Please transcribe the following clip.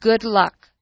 good luck.